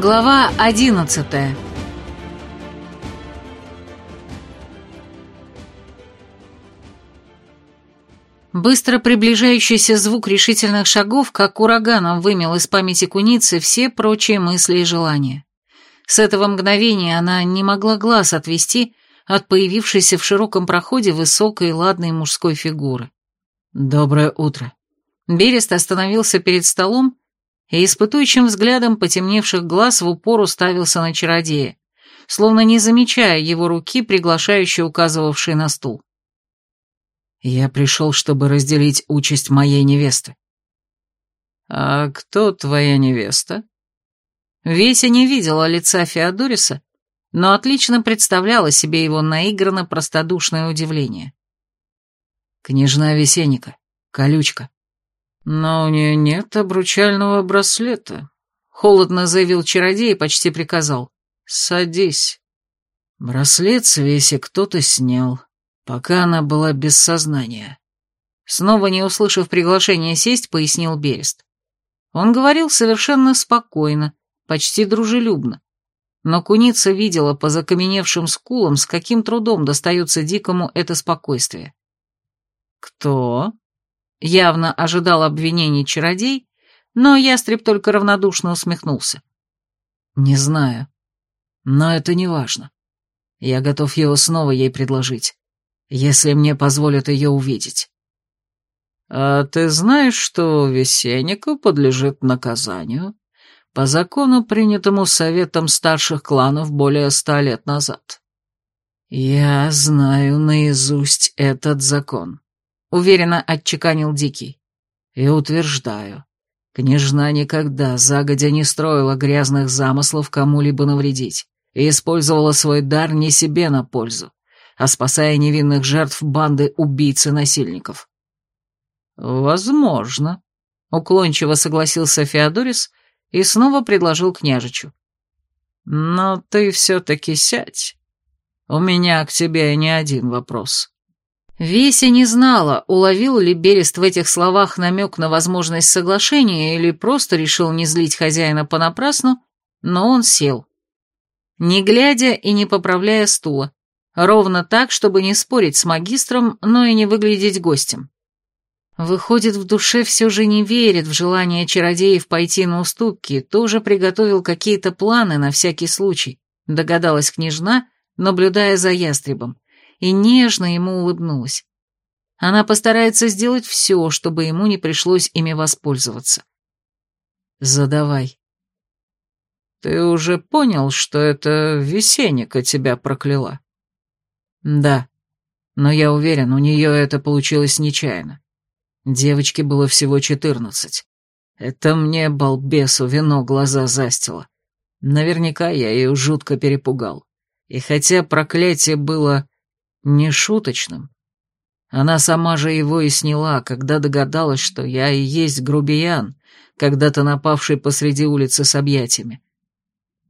Глава одиннадцатая Быстро приближающийся звук решительных шагов, как ураганом вымел из памяти куницы все прочие мысли и желания. С этого мгновения она не могла глаз отвести от появившейся в широком проходе высокой ладной мужской фигуры. «Доброе утро». Берест остановился перед столом и испытующим взглядом потемневших глаз в упор уставился на чародея, словно не замечая его руки, приглашающей указывавшей на стул. «Я пришел, чтобы разделить участь моей невесты». «А кто твоя невеста?» Веся не видела лица Феодориса, но отлично представляла себе его наигранно простодушное удивление. «Княжна Весенника, колючка». «Но у нее нет обручального браслета», — холодно заявил чародей и почти приказал. «Садись». Браслет с Веси кто-то снял, пока она была без сознания. Снова не услышав приглашения сесть, пояснил Берест. Он говорил совершенно спокойно, почти дружелюбно. Но куница видела по закаменевшим скулам, с каким трудом достается дикому это спокойствие. «Кто?» Явно ожидал обвинений чародей, но ястреб только равнодушно усмехнулся. «Не знаю. Но это не важно. Я готов его снова ей предложить, если мне позволят ее увидеть». «А ты знаешь, что Весеннику подлежит наказанию по закону, принятому Советом старших кланов более ста лет назад?» «Я знаю наизусть этот закон», — уверенно отчеканил Дикий. «И утверждаю, княжна никогда загодя не строила грязных замыслов кому-либо навредить и использовала свой дар не себе на пользу, а спасая невинных жертв банды убийц и насильников». «Возможно», — уклончиво согласился Феодорис и снова предложил княжичу. «Но ты все-таки сядь. У меня к тебе не один вопрос». Веся не знала, уловил ли Берест в этих словах намек на возможность соглашения или просто решил не злить хозяина понапрасну, но он сел. Не глядя и не поправляя стула, ровно так, чтобы не спорить с магистром, но и не выглядеть гостем. Выходит, в душе все же не верит в желание чародеев пойти на уступки, тоже приготовил какие-то планы на всякий случай, догадалась княжна, наблюдая за ястребом и нежно ему улыбнулась. Она постарается сделать все, чтобы ему не пришлось ими воспользоваться. «Задавай». «Ты уже понял, что это Весенника тебя прокляла?» «Да, но я уверен, у нее это получилось нечаянно. Девочке было всего четырнадцать. Это мне, балбесу, вино глаза застило. Наверняка я ее жутко перепугал. И хотя проклятие было нешуточным. Она сама же его и сняла, когда догадалась, что я и есть грубиян, когда-то напавший посреди улицы с объятиями.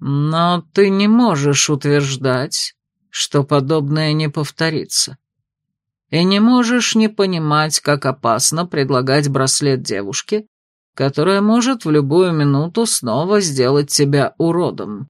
Но ты не можешь утверждать, что подобное не повторится. И не можешь не понимать, как опасно предлагать браслет девушке, которая может в любую минуту снова сделать тебя уродом.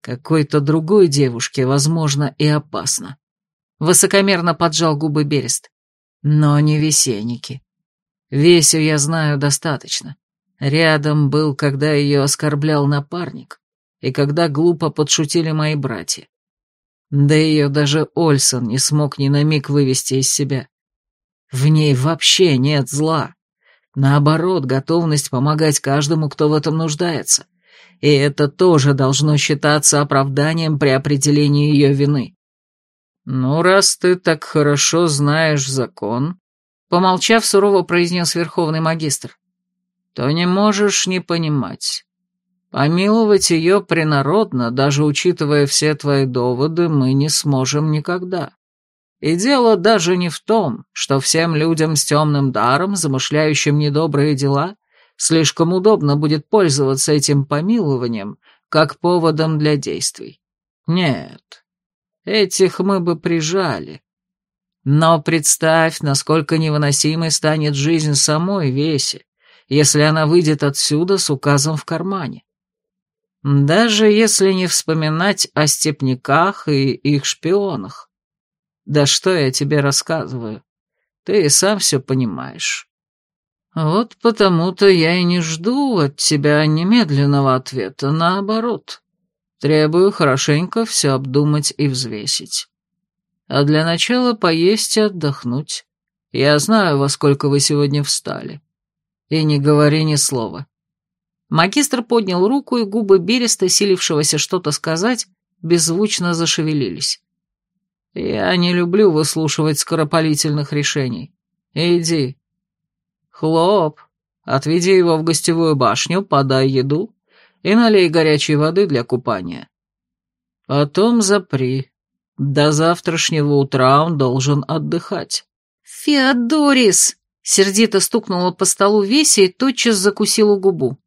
Какой-то другой девушке, возможно, и опасно. Высокомерно поджал губы Берест. Но не весенники. Весю я знаю достаточно. Рядом был, когда ее оскорблял напарник, и когда глупо подшутили мои братья. Да ее даже Ольсон не смог ни на миг вывести из себя. В ней вообще нет зла. Наоборот, готовность помогать каждому, кто в этом нуждается. И это тоже должно считаться оправданием при определении ее вины. «Ну, раз ты так хорошо знаешь закон», — помолчав, сурово произнес верховный магистр, «то не можешь не понимать. Помиловать ее принародно, даже учитывая все твои доводы, мы не сможем никогда. И дело даже не в том, что всем людям с темным даром, замышляющим недобрые дела, слишком удобно будет пользоваться этим помилованием как поводом для действий. Нет, Этих мы бы прижали. Но представь, насколько невыносимой станет жизнь самой Веси, если она выйдет отсюда с указом в кармане. Даже если не вспоминать о степняках и их шпионах. Да что я тебе рассказываю? Ты и сам все понимаешь. Вот потому-то я и не жду от тебя немедленного ответа, наоборот. Требую хорошенько все обдумать и взвесить. А для начала поесть и отдохнуть. Я знаю, во сколько вы сегодня встали. И не говори ни слова. Магистр поднял руку, и губы Береста, силившегося что-то сказать, беззвучно зашевелились. Я не люблю выслушивать скоропалительных решений. Иди. Хлоп, отведи его в гостевую башню, подай еду и налей горячей воды для купания. Потом запри. До завтрашнего утра он должен отдыхать. «Феодорис!» — сердито стукнула по столу Веся и тотчас закусила губу.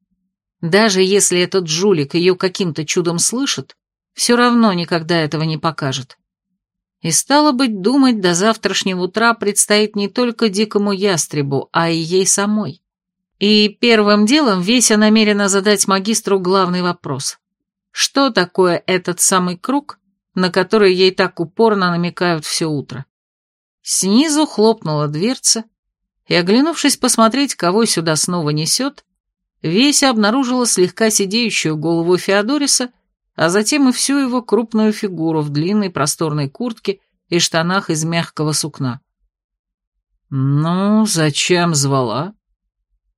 Даже если этот жулик ее каким-то чудом слышит, все равно никогда этого не покажет. И стало быть, думать до завтрашнего утра предстоит не только дикому ястребу, а и ей самой. И первым делом Веся намерена задать магистру главный вопрос. Что такое этот самый круг, на который ей так упорно намекают все утро? Снизу хлопнула дверца, и, оглянувшись посмотреть, кого сюда снова несет, Веся обнаружила слегка сидеющую голову Феодориса а затем и всю его крупную фигуру в длинной просторной куртке и штанах из мягкого сукна. «Ну, зачем звала?»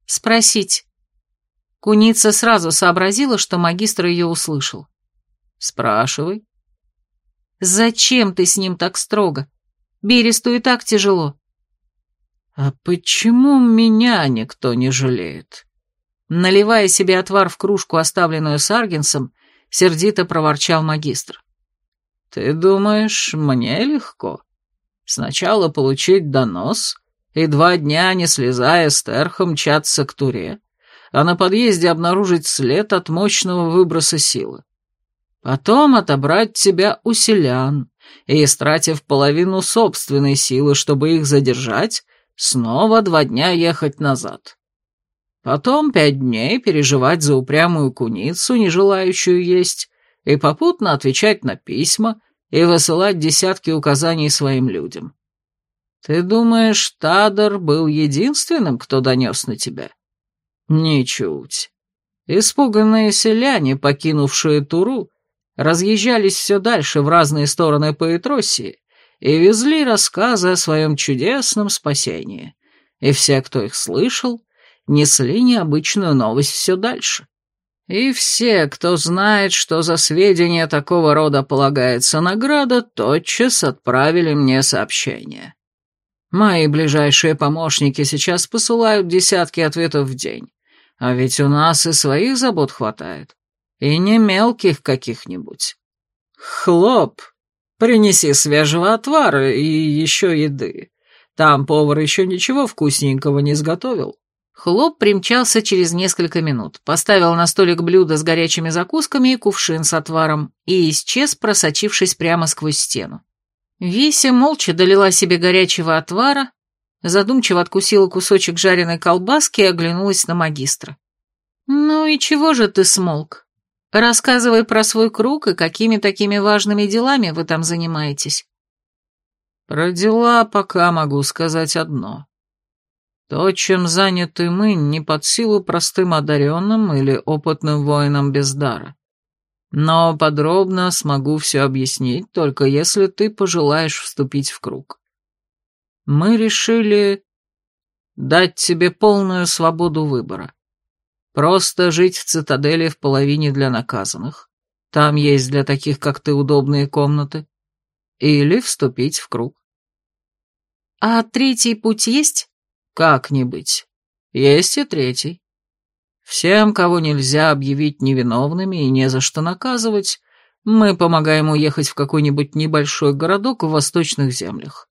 «Спросить». Куница сразу сообразила, что магистр ее услышал. «Спрашивай». «Зачем ты с ним так строго? Бересту и так тяжело». «А почему меня никто не жалеет?» Наливая себе отвар в кружку, оставленную Саргинсом, — сердито проворчал магистр. «Ты думаешь, мне легко? Сначала получить донос и два дня, не слезая с терхом, мчаться к Туре, а на подъезде обнаружить след от мощного выброса силы. Потом отобрать тебя у селян и, истратив половину собственной силы, чтобы их задержать, снова два дня ехать назад. Потом пять дней переживать за упрямую куницу, не желающую есть, и попутно отвечать на письма и высылать десятки указаний своим людям. Ты думаешь, Тадор был единственным, кто донес на тебя? Ничуть. Испуганные селяне, покинувшие Туру, разъезжались все дальше в разные стороны по Этросии и везли рассказы о своем чудесном спасении. И все, кто их слышал, несли необычную новость все дальше. И все, кто знает, что за сведения такого рода полагается награда, тотчас отправили мне сообщение. Мои ближайшие помощники сейчас посылают десятки ответов в день, а ведь у нас и своих забот хватает, и не мелких каких-нибудь. Хлоп, принеси свежего отвара и еще еды. Там повар еще ничего вкусненького не сготовил. Хлоп примчался через несколько минут, поставил на столик блюдо с горячими закусками и кувшин с отваром и исчез, просочившись прямо сквозь стену. Веся молча долила себе горячего отвара, задумчиво откусила кусочек жареной колбаски и оглянулась на магистра. «Ну и чего же ты смолк? Рассказывай про свой круг и какими такими важными делами вы там занимаетесь». «Про дела пока могу сказать одно. То, чем заняты мы, не под силу простым одаренным или опытным воинам без дара. Но подробно смогу все объяснить, только если ты пожелаешь вступить в круг. Мы решили дать тебе полную свободу выбора. Просто жить в цитадели в половине для наказанных. Там есть для таких, как ты, удобные комнаты. Или вступить в круг. А третий путь есть? Как не быть? Есть и третий. Всем, кого нельзя объявить невиновными и не за что наказывать, мы помогаем уехать в какой-нибудь небольшой городок в восточных землях.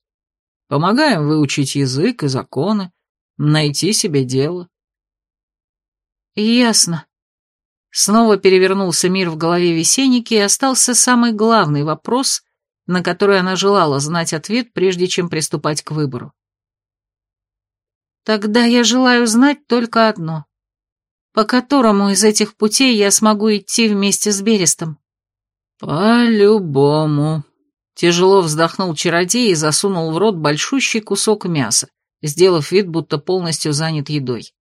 Помогаем выучить язык и законы, найти себе дело. Ясно. Снова перевернулся мир в голове Весенники, и остался самый главный вопрос, на который она желала знать ответ, прежде чем приступать к выбору. Тогда я желаю знать только одно. По которому из этих путей я смогу идти вместе с Берестом?» «По-любому», — тяжело вздохнул чародей и засунул в рот большущий кусок мяса, сделав вид, будто полностью занят едой.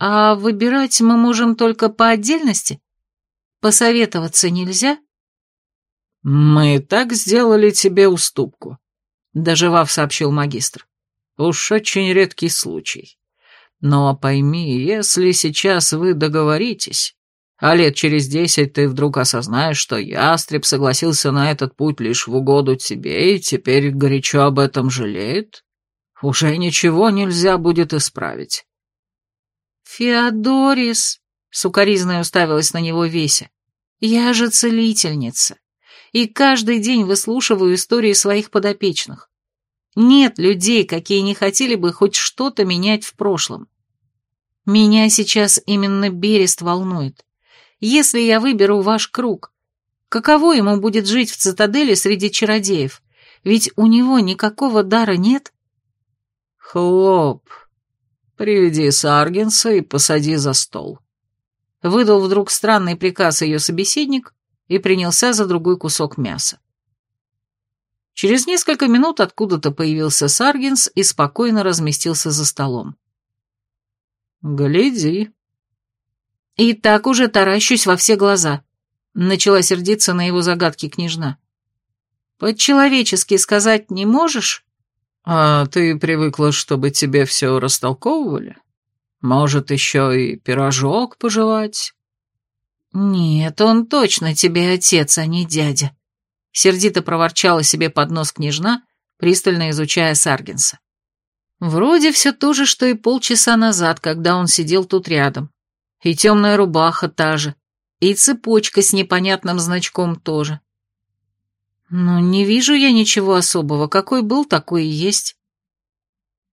«А выбирать мы можем только по отдельности? Посоветоваться нельзя?» «Мы так сделали тебе уступку», — доживав, сообщил магистр. «Уж очень редкий случай. Но пойми, если сейчас вы договоритесь, а лет через десять ты вдруг осознаешь, что ястреб согласился на этот путь лишь в угоду тебе и теперь горячо об этом жалеет, уже ничего нельзя будет исправить». «Феодорис», — сукоризной уставилась на него Веся, — «я же целительница, и каждый день выслушиваю истории своих подопечных. Нет людей, какие не хотели бы хоть что-то менять в прошлом. Меня сейчас именно Берест волнует. Если я выберу ваш круг, каково ему будет жить в цитадели среди чародеев? Ведь у него никакого дара нет. Хлоп, приведи Саргенса и посади за стол. Выдал вдруг странный приказ ее собеседник и принялся за другой кусок мяса. Через несколько минут откуда-то появился Саргинс и спокойно разместился за столом. «Гляди». «И так уже таращусь во все глаза», — начала сердиться на его загадки княжна. «По-человечески сказать не можешь?» «А ты привыкла, чтобы тебе все растолковывали? Может, еще и пирожок пожевать?» «Нет, он точно тебе отец, а не дядя», сердито проворчала себе под нос княжна, пристально изучая Саргинса. Вроде все то же, что и полчаса назад, когда он сидел тут рядом. И темная рубаха та же, и цепочка с непонятным значком тоже. Но не вижу я ничего особого, какой был, такой и есть.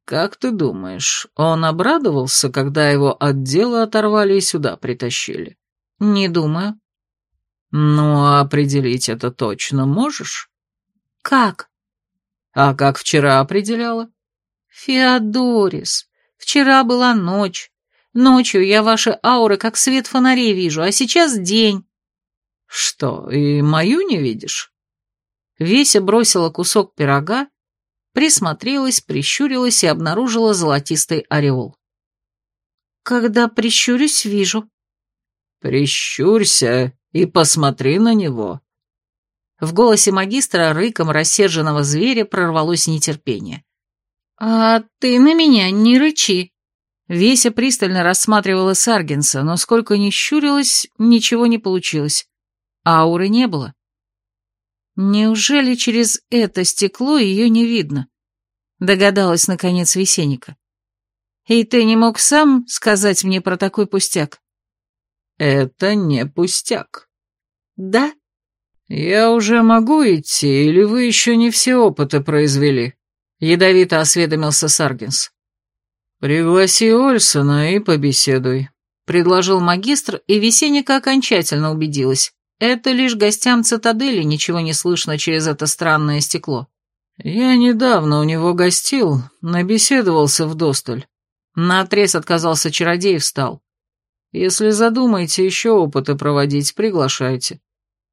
Как ты думаешь, он обрадовался, когда его от дела оторвали и сюда притащили? Не думаю. «Ну, а определить это точно можешь?» «Как?» «А как вчера определяла?» «Феодорис, вчера была ночь. Ночью я ваши ауры как свет фонарей вижу, а сейчас день». «Что, и мою не видишь?» Веся бросила кусок пирога, присмотрелась, прищурилась и обнаружила золотистый ореол. «Когда прищурюсь, вижу». «Прищурься и посмотри на него». В голосе магистра рыком рассерженного зверя прорвалось нетерпение. «А ты на меня не рычи!» Веся пристально рассматривала Саргенса, но сколько ни щурилась, ничего не получилось. Ауры не было. Неужели через это стекло ее не видно? Догадалась, наконец, Весенника. И ты не мог сам сказать мне про такой пустяк? «Это не пустяк». «Да?» «Я уже могу идти, или вы еще не все опыты произвели?» Ядовито осведомился Саргинс. «Пригласи Ольсона и побеседуй», — предложил магистр, и Весенника окончательно убедилась. Это лишь гостям цитадели ничего не слышно через это странное стекло. «Я недавно у него гостил, набеседовался вдосталь». Наотрез отказался чародей и встал. Если задумаете еще опыты проводить, приглашайте.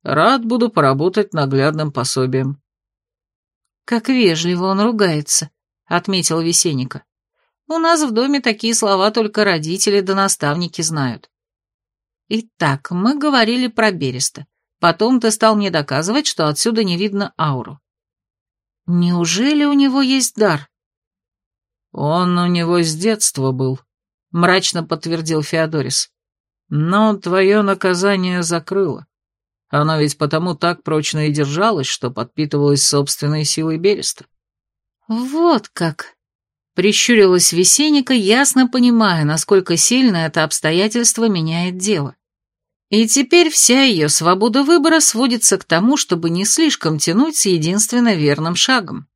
Рад буду поработать наглядным пособием». «Как вежливо он ругается», — отметил Весенника. «У нас в доме такие слова только родители да наставники знают». «Итак, мы говорили про Береста. Потом ты стал мне доказывать, что отсюда не видно ауру. Неужели у него есть дар?» «Он у него с детства был», — мрачно подтвердил Феодорис. «Но твое наказание закрыло. Оно ведь потому так прочно и держалось, что подпитывалось собственной силой Береста». «Вот как!» — прищурилась Весенника, ясно понимая, насколько сильно это обстоятельство меняет дело. И теперь вся ее свобода выбора сводится к тому, чтобы не слишком тянуть с единственно верным шагом.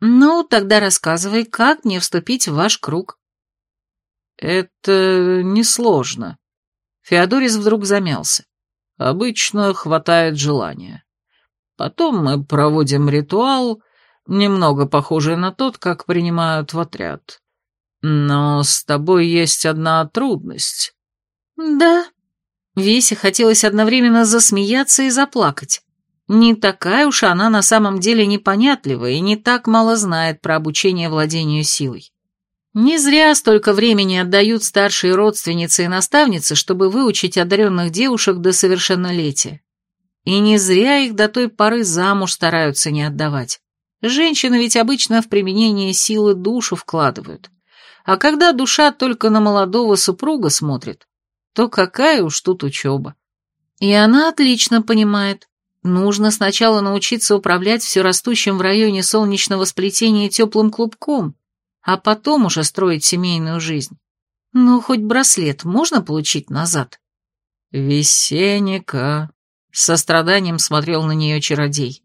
«Ну, тогда рассказывай, как мне вступить в ваш круг?» «Это несложно». Феодорис вдруг замялся. «Обычно хватает желания. Потом мы проводим ритуал, немного похожий на тот, как принимают в отряд. Но с тобой есть одна трудность. Да. Весе хотелось одновременно засмеяться и заплакать. Не такая уж она на самом деле непонятливая и не так мало знает про обучение владению силой. Не зря столько времени отдают старшие родственницы и наставницы, чтобы выучить одаренных девушек до совершеннолетия. И не зря их до той поры замуж стараются не отдавать. Женщины ведь обычно в применение силы душу вкладывают. А когда душа только на молодого супруга смотрит, то какая уж тут учеба. И она отлично понимает, нужно сначала научиться управлять все растущим в районе солнечного сплетения теплым клубком, а потом уже строить семейную жизнь. Ну, хоть браслет можно получить назад? Весенника, со страданием смотрел на нее чародей.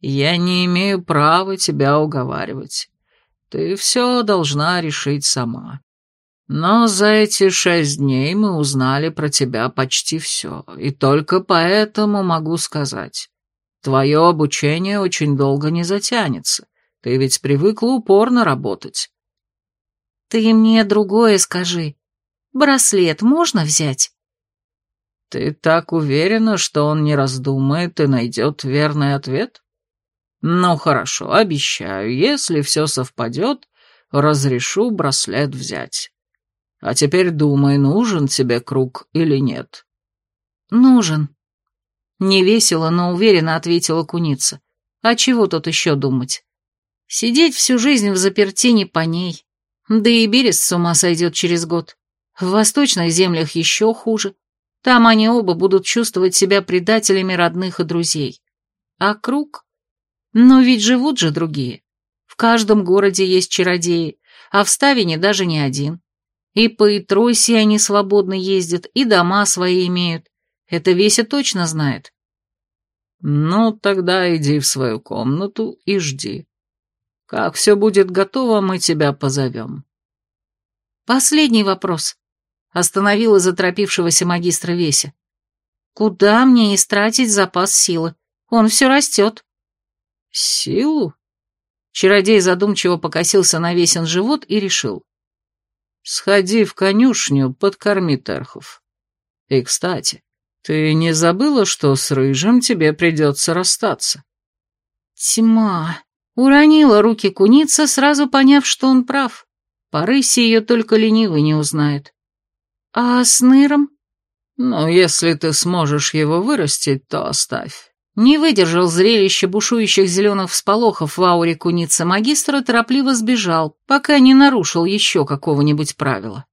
Я не имею права тебя уговаривать. Ты все должна решить сама. Но за эти шесть дней мы узнали про тебя почти все, и только поэтому могу сказать. Твое обучение очень долго не затянется. Ты ведь привыкла упорно работать. Ты мне другое скажи. Браслет можно взять? Ты так уверена, что он не раздумает и найдет верный ответ? Ну хорошо, обещаю, если все совпадет, разрешу браслет взять. А теперь думай, нужен тебе круг или нет. Нужен. Невесело, но уверенно ответила куница. А чего тут еще думать? Сидеть всю жизнь в заперти не по ней. Да и Берест с ума сойдет через год. В восточных землях еще хуже. Там они оба будут чувствовать себя предателями родных и друзей. А круг? Но ведь живут же другие. В каждом городе есть чародеи, а в Ставине даже не один. И по Итросе они свободно ездят, и дома свои имеют. Это Веся точно знает. Ну, тогда иди в свою комнату и жди. Как все будет готово, мы тебя позовем. Последний вопрос. Остановила заторопившегося магистра Веся. Куда мне истратить запас силы? Он все растет. Силу? Чародей задумчиво покосился на Весен живот и решил. Сходи в конюшню, подкорми терхов. И, кстати, ты не забыла, что с Рыжим тебе придется расстаться? Тьма. Уронила руки куница, сразу поняв, что он прав. По рысе ее только ленивый не узнает. А с ныром? Ну, если ты сможешь его вырастить, то оставь. Не выдержал зрелище бушующих зеленых всполохов в ауре куницы магистра, торопливо сбежал, пока не нарушил еще какого-нибудь правила.